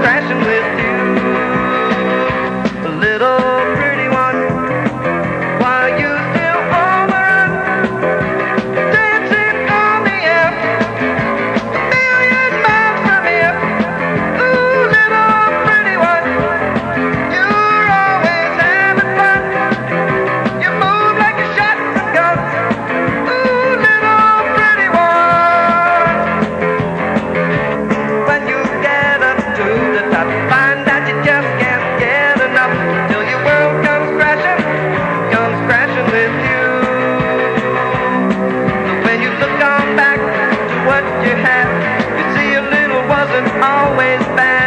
crashing with always back.